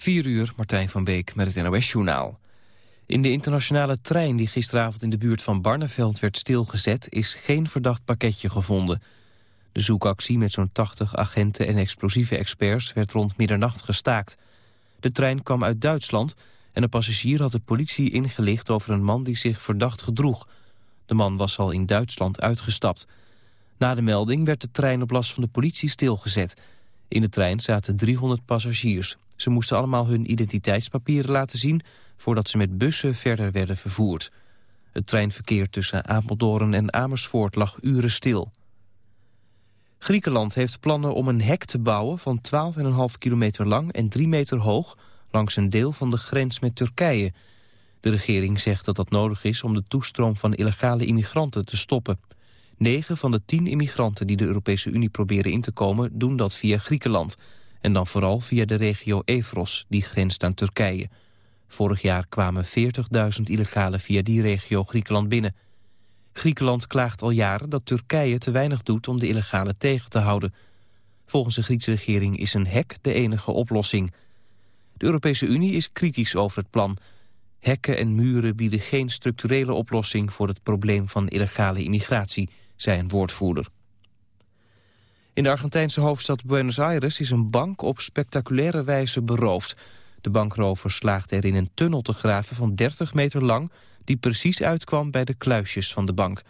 4 uur, Martijn van Beek met het NOS-journaal. In de internationale trein die gisteravond in de buurt van Barneveld werd stilgezet... is geen verdacht pakketje gevonden. De zoekactie met zo'n 80 agenten en explosieve experts werd rond middernacht gestaakt. De trein kwam uit Duitsland en een passagier had de politie ingelicht over een man die zich verdacht gedroeg. De man was al in Duitsland uitgestapt. Na de melding werd de trein op last van de politie stilgezet. In de trein zaten 300 passagiers. Ze moesten allemaal hun identiteitspapieren laten zien... voordat ze met bussen verder werden vervoerd. Het treinverkeer tussen Apeldoorn en Amersfoort lag uren stil. Griekenland heeft plannen om een hek te bouwen van 12,5 kilometer lang en 3 meter hoog... langs een deel van de grens met Turkije. De regering zegt dat dat nodig is om de toestroom van illegale immigranten te stoppen. Negen van de tien immigranten die de Europese Unie proberen in te komen... doen dat via Griekenland. En dan vooral via de regio Evros, die grenst aan Turkije. Vorig jaar kwamen 40.000 illegalen via die regio Griekenland binnen. Griekenland klaagt al jaren dat Turkije te weinig doet om de illegalen tegen te houden. Volgens de Griekse regering is een hek de enige oplossing. De Europese Unie is kritisch over het plan... Hekken en muren bieden geen structurele oplossing voor het probleem van illegale immigratie, zei een woordvoerder. In de Argentijnse hoofdstad Buenos Aires is een bank op spectaculaire wijze beroofd. De bankrover slaagde erin een tunnel te graven van 30 meter lang... die precies uitkwam bij de kluisjes van de bank.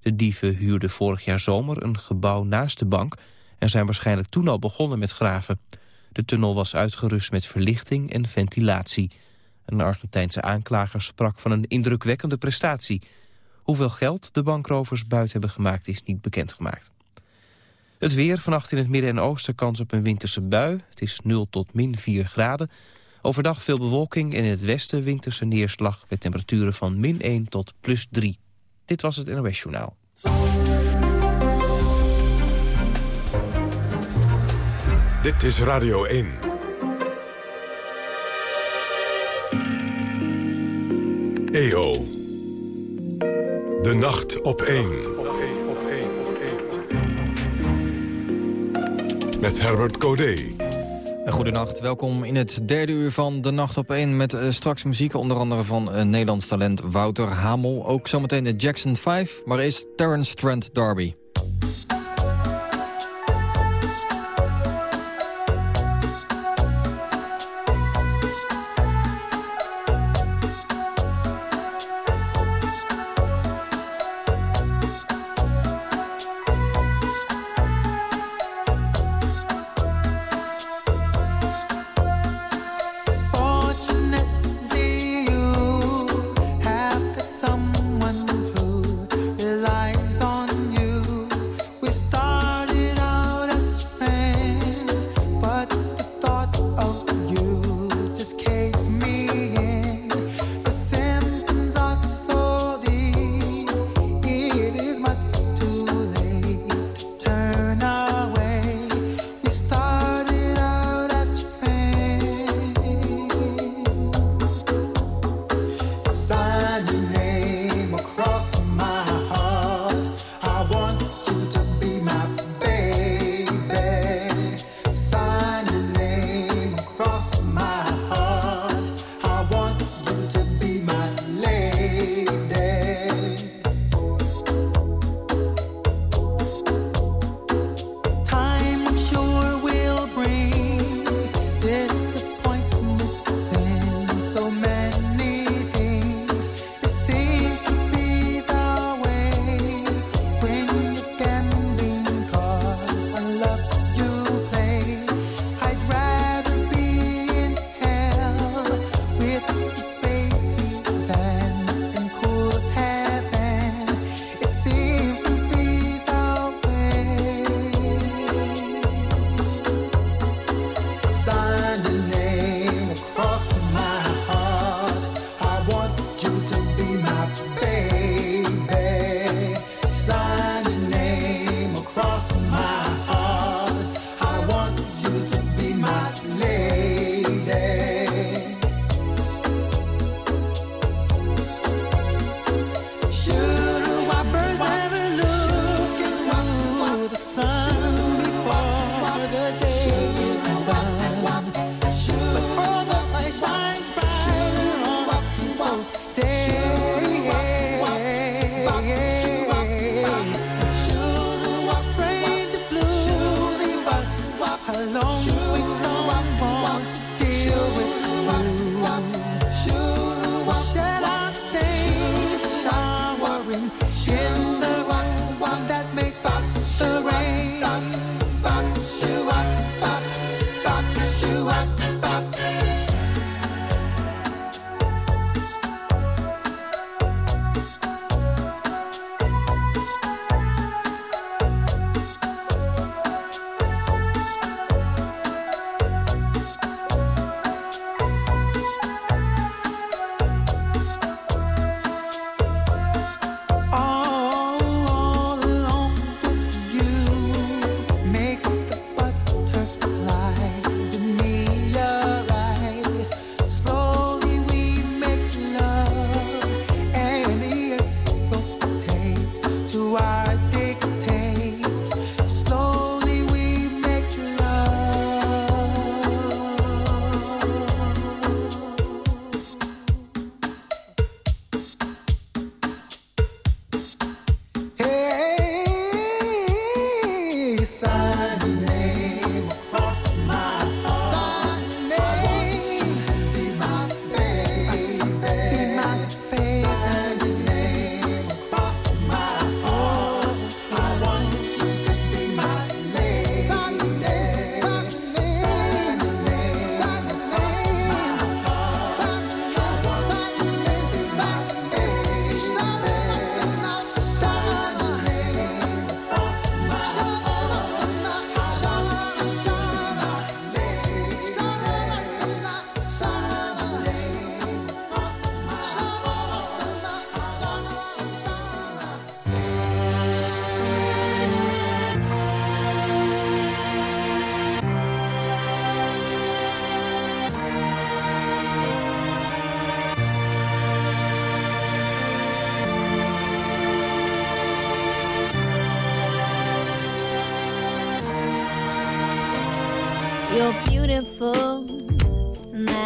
De dieven huurden vorig jaar zomer een gebouw naast de bank... en zijn waarschijnlijk toen al begonnen met graven. De tunnel was uitgerust met verlichting en ventilatie. Een Argentijnse aanklager sprak van een indrukwekkende prestatie. Hoeveel geld de bankrovers buiten hebben gemaakt is niet bekendgemaakt. Het weer, vannacht in het midden en oosten kans op een winterse bui. Het is 0 tot min 4 graden. Overdag veel bewolking en in het westen winterse neerslag... met temperaturen van min 1 tot plus 3. Dit was het NOS Journaal. Dit is Radio 1. EO. De nacht op 1. Met Herbert Codé. Goedenacht, welkom in het derde uur van De Nacht op 1... met uh, straks muziek onder andere van uh, Nederlands talent Wouter Hamel. Ook zometeen de Jackson 5, maar eerst Terence Trent D'Arby.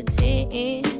Soul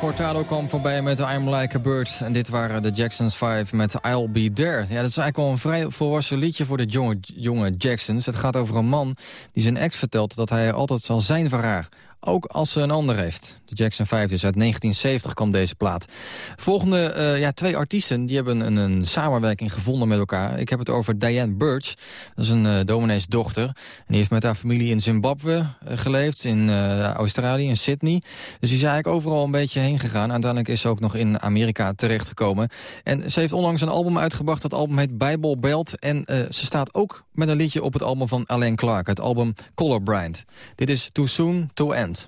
Nelly Furtado kwam voorbij met I'm Like a Bird. En dit waren de Jacksons 5 met I'll Be There. Ja, dat is eigenlijk wel een vrij volwassen liedje voor de jonge, jonge Jacksons. Het gaat over een man die zijn ex vertelt dat hij er altijd zal zijn voor haar ook als ze een ander heeft. De Jackson 5 dus uit 1970 kwam deze plaat. Volgende uh, ja, twee artiesten die hebben een, een, samenwerking gevonden met elkaar. Ik heb het over Diane Birch, dat is een uh, domineesdochter. En die heeft met haar familie in Zimbabwe uh, geleefd, in Australië, in Sydney. Dus die is eigenlijk overal een beetje heen gegaan. Uiteindelijk is ze ook nog in Amerika terechtgekomen. En ze heeft onlangs een album uitgebracht, dat album heet Bible Belt. En ze staat ook met een liedje op het album van Alain Clark, het album Colorblind. Dit is Too Soon To End.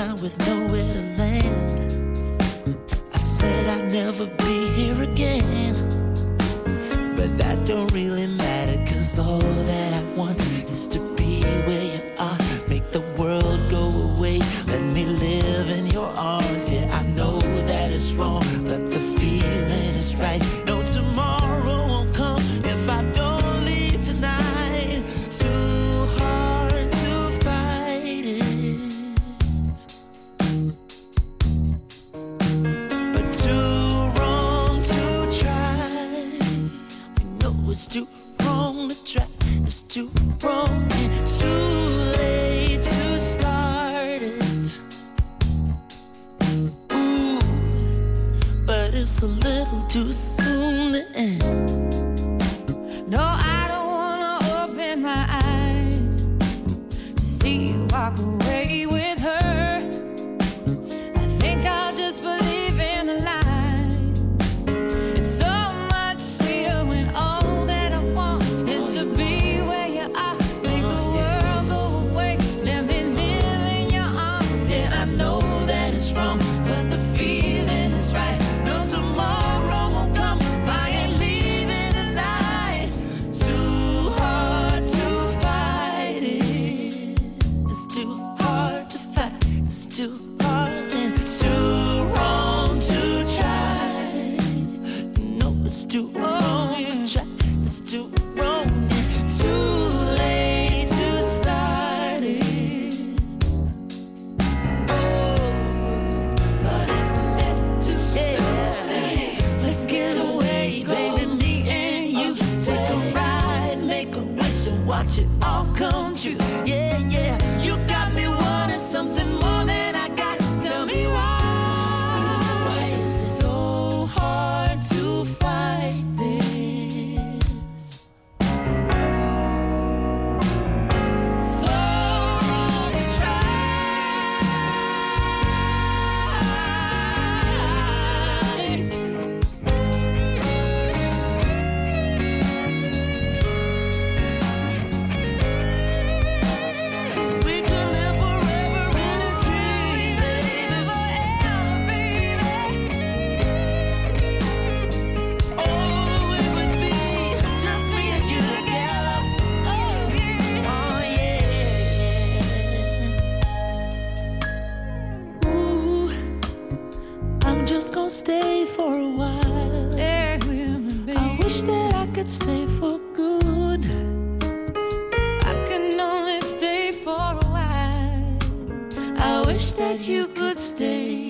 Around with nowhere to land. I said I'd never be here again. But that don't really to for a while. Stay with me, baby. I wish that I could stay for good. I can only stay for a while. I wish that you could stay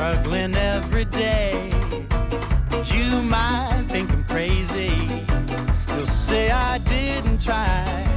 struggling every day. You might think I'm crazy. You'll say I didn't try.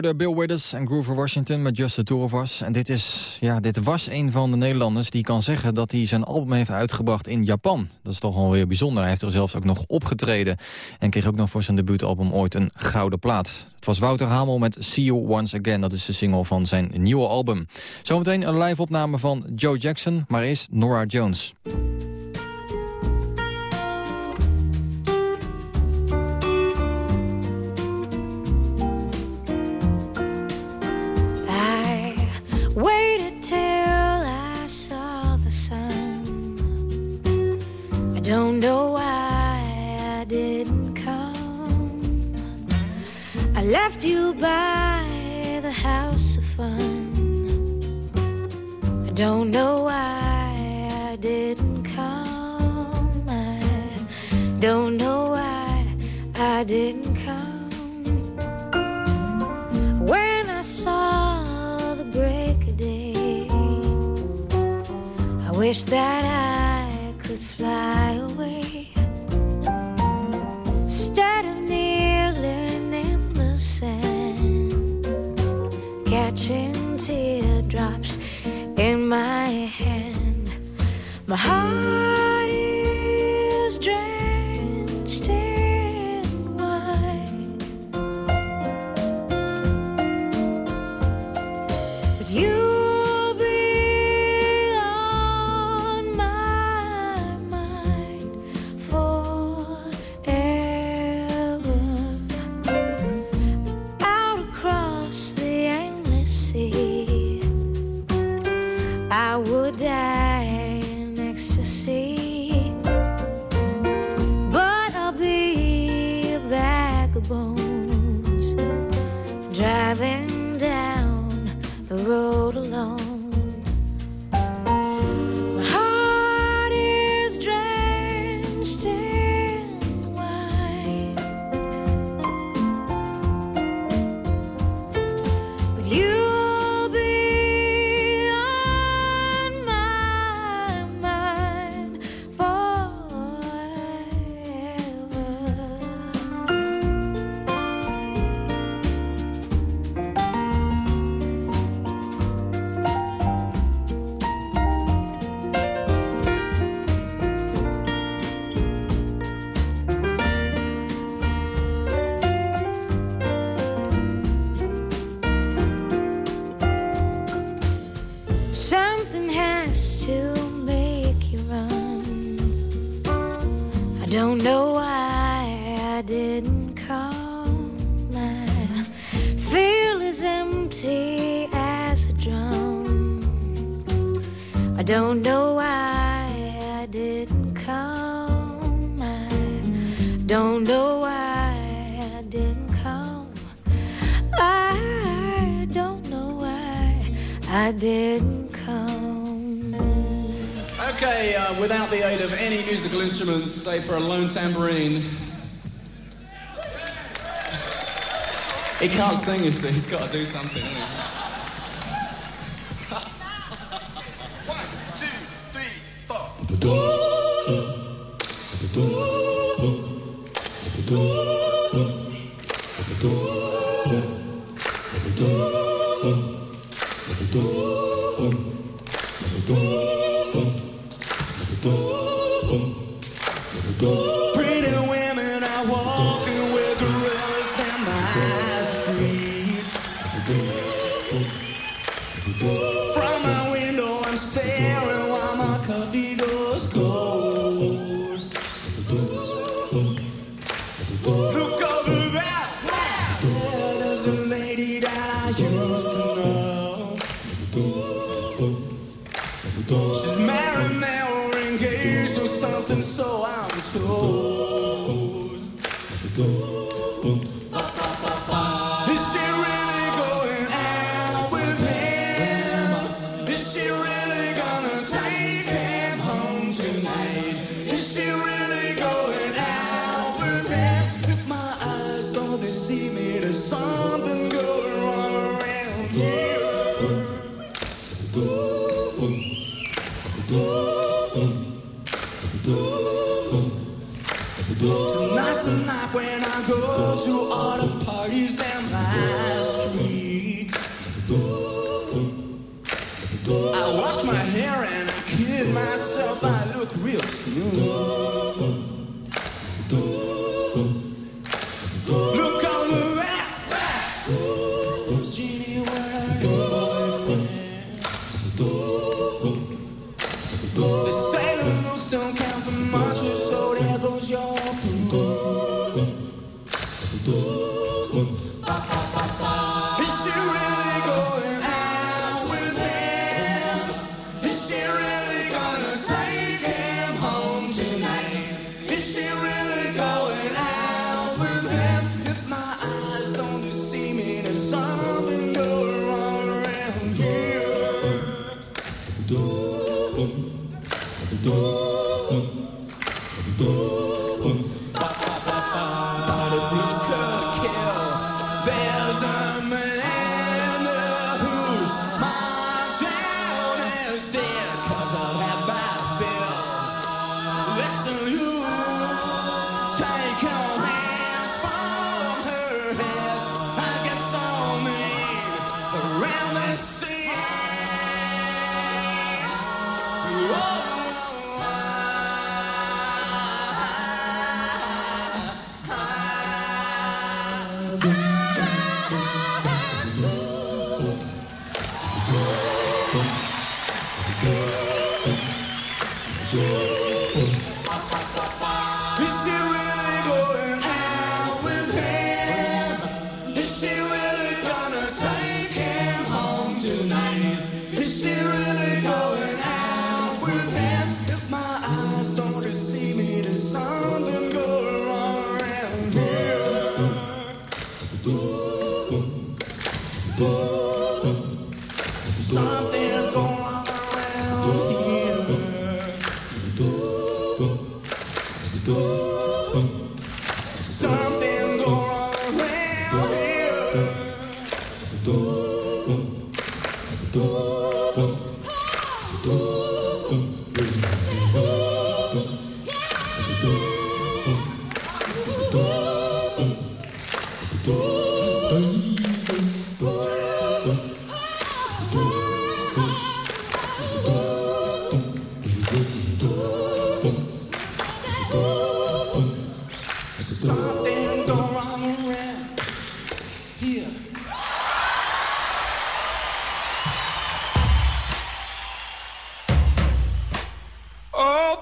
Hoorde Bill Withers en Groover Washington met Just the Two of Us. En dit, is, ja, dit was een van de Nederlanders die kan zeggen dat hij zijn album heeft uitgebracht in Japan. Dat is toch wel weer bijzonder. Hij heeft er zelfs ook nog opgetreden. En kreeg ook nog voor zijn debuutalbum ooit een gouden plaat. Het was Wouter Hamel met See You Once Again. Dat is de single van zijn nieuwe album. Zometeen een live opname van Joe Jackson, maar eerst Nora Jones. Don't know why I didn't come. I don't know why I didn't come. When I saw the break of day, I wish that I save for a lone tambourine. He can't sing, you see. He's got to do something. While my coffee. summer.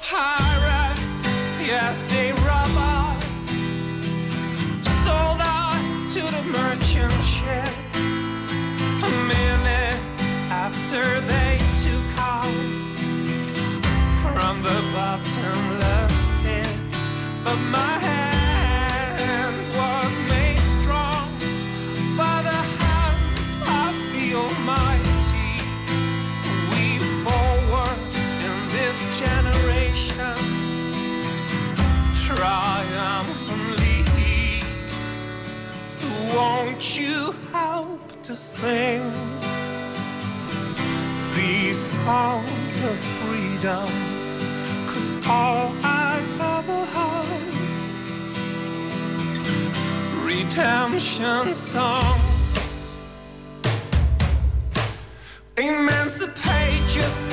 pirates, yes, they rob us. Sold out to the merchant ships. A minute after they took out from the bottomless pit. But my head. you help to sing these songs of freedom? Cause all I ever had redemption songs emancipate yourself.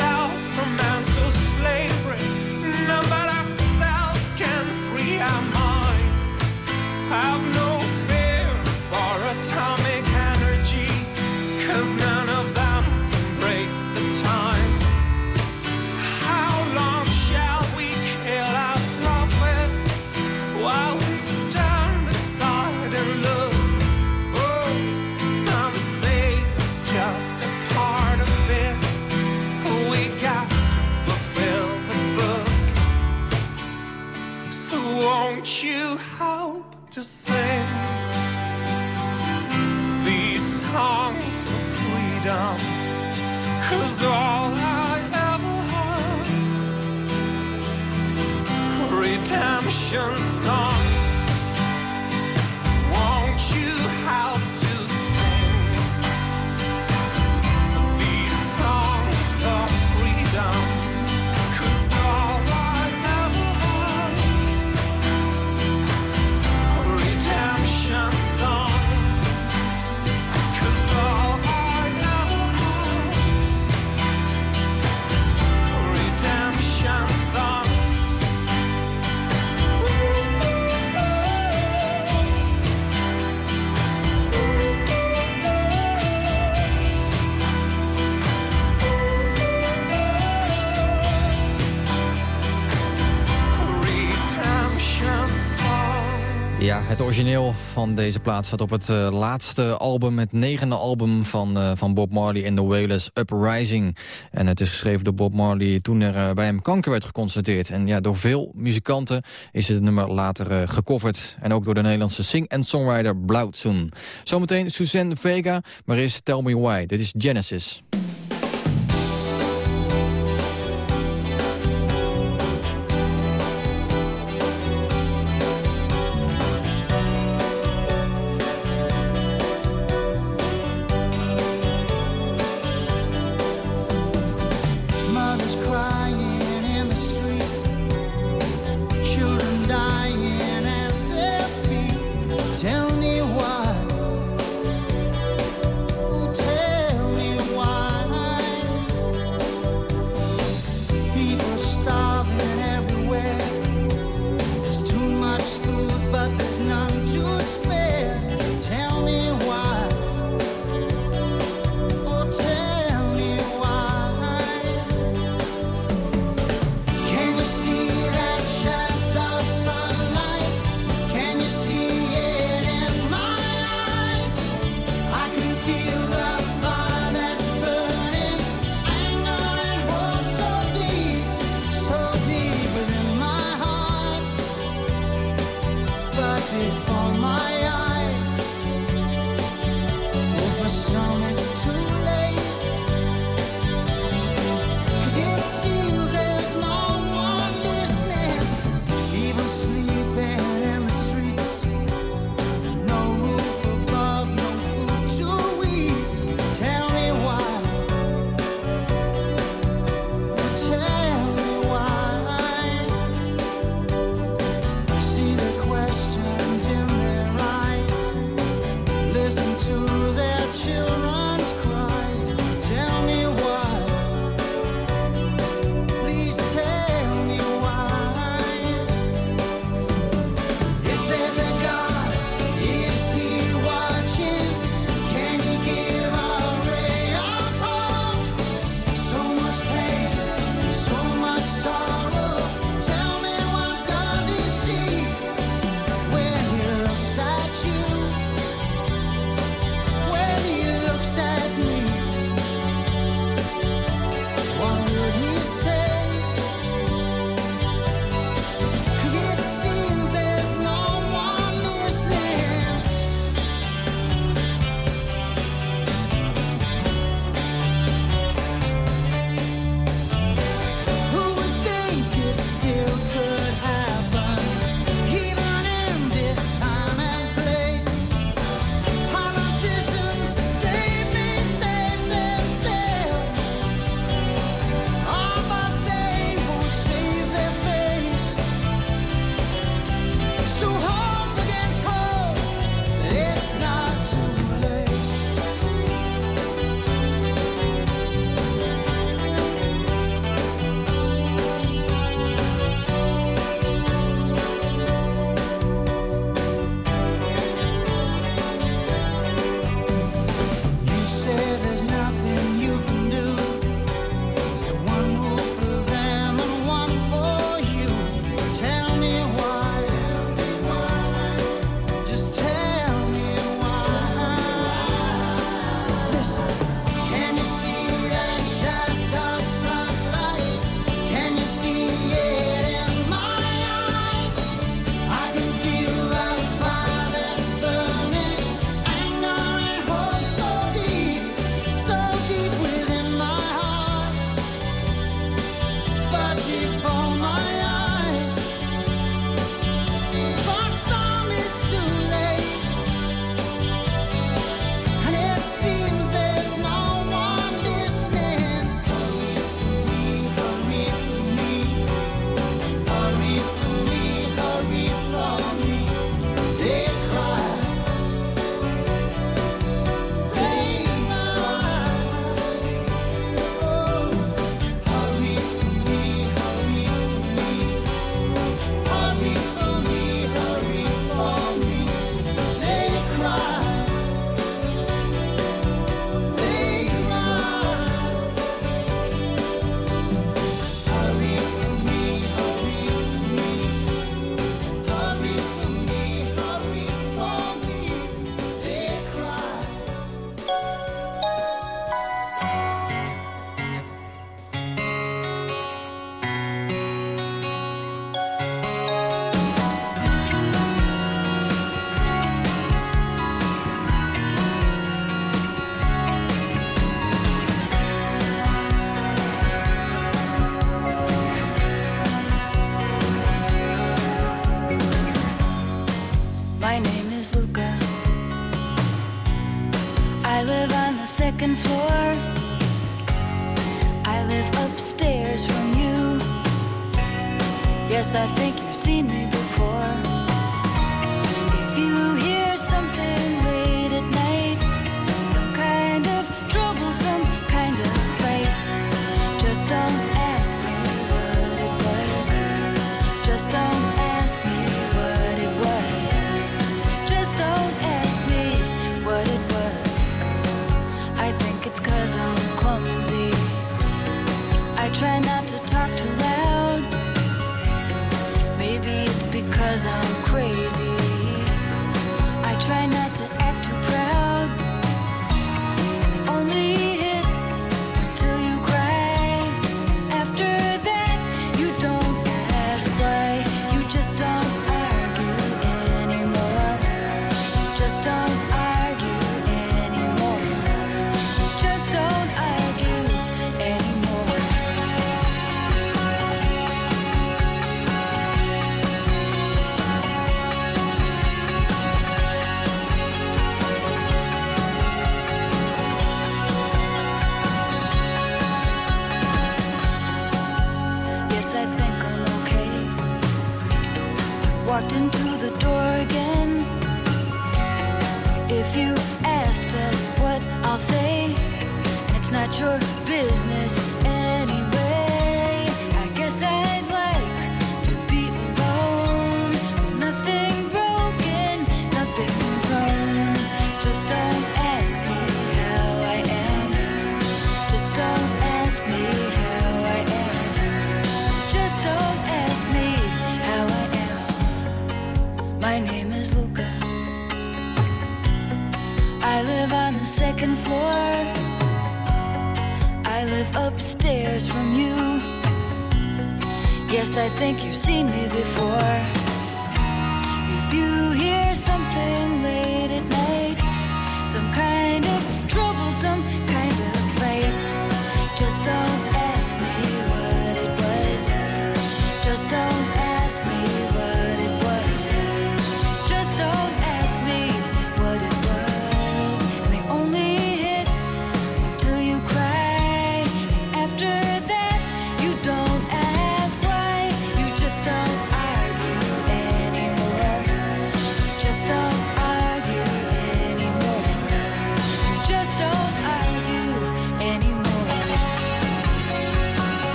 Origineel van deze plaat staat op het uh, laatste album, het negende album van, uh, van Bob Marley en The Wailers, Uprising. En het is geschreven door Bob Marley toen er uh, bij hem kanker werd geconstateerd. En ja, door veel muzikanten is het nummer later gecoverd. En ook door de Nederlandse sing- en songwriter Blauwtsoen. Zometeen Suzanne Vega, maar is Tell Me Why. Dit is Genesis.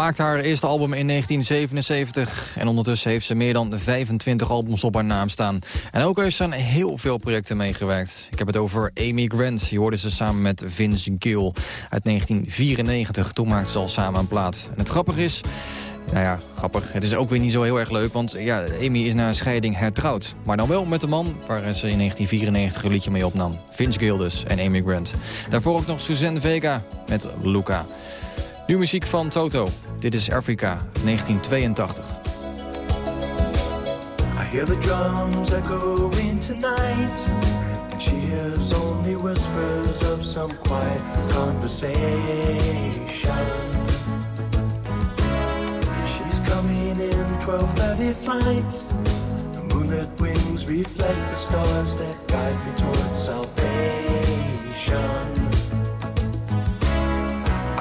Maakte haar eerste album in 1977 en ondertussen heeft ze meer dan 25 albums op haar naam staan. En ook heeft ze aan heel veel projecten meegewerkt. Ik heb het over Amy Grant, die hoorde ze samen met Vince Gill uit 1994. Toen maakten ze al samen een plaat. En het grappige is, nou ja, grappig. Het is ook weer niet zo heel erg leuk, want ja, Amy is na een scheiding hertrouwd. Maar dan wel met de man waar ze in 1994 een liedje mee opnam. Vince Gill dus en Amy Grant. Daarvoor ook nog Suzanne Vega met Luca. Nu muziek van Toto. Dit is Afrika, 1982. I hear the drums echoing tonight. And she hears only whispers of some quiet conversation. She's coming in 12:30 flight. The moonlit wings reflect the stars that guide me towards salvation.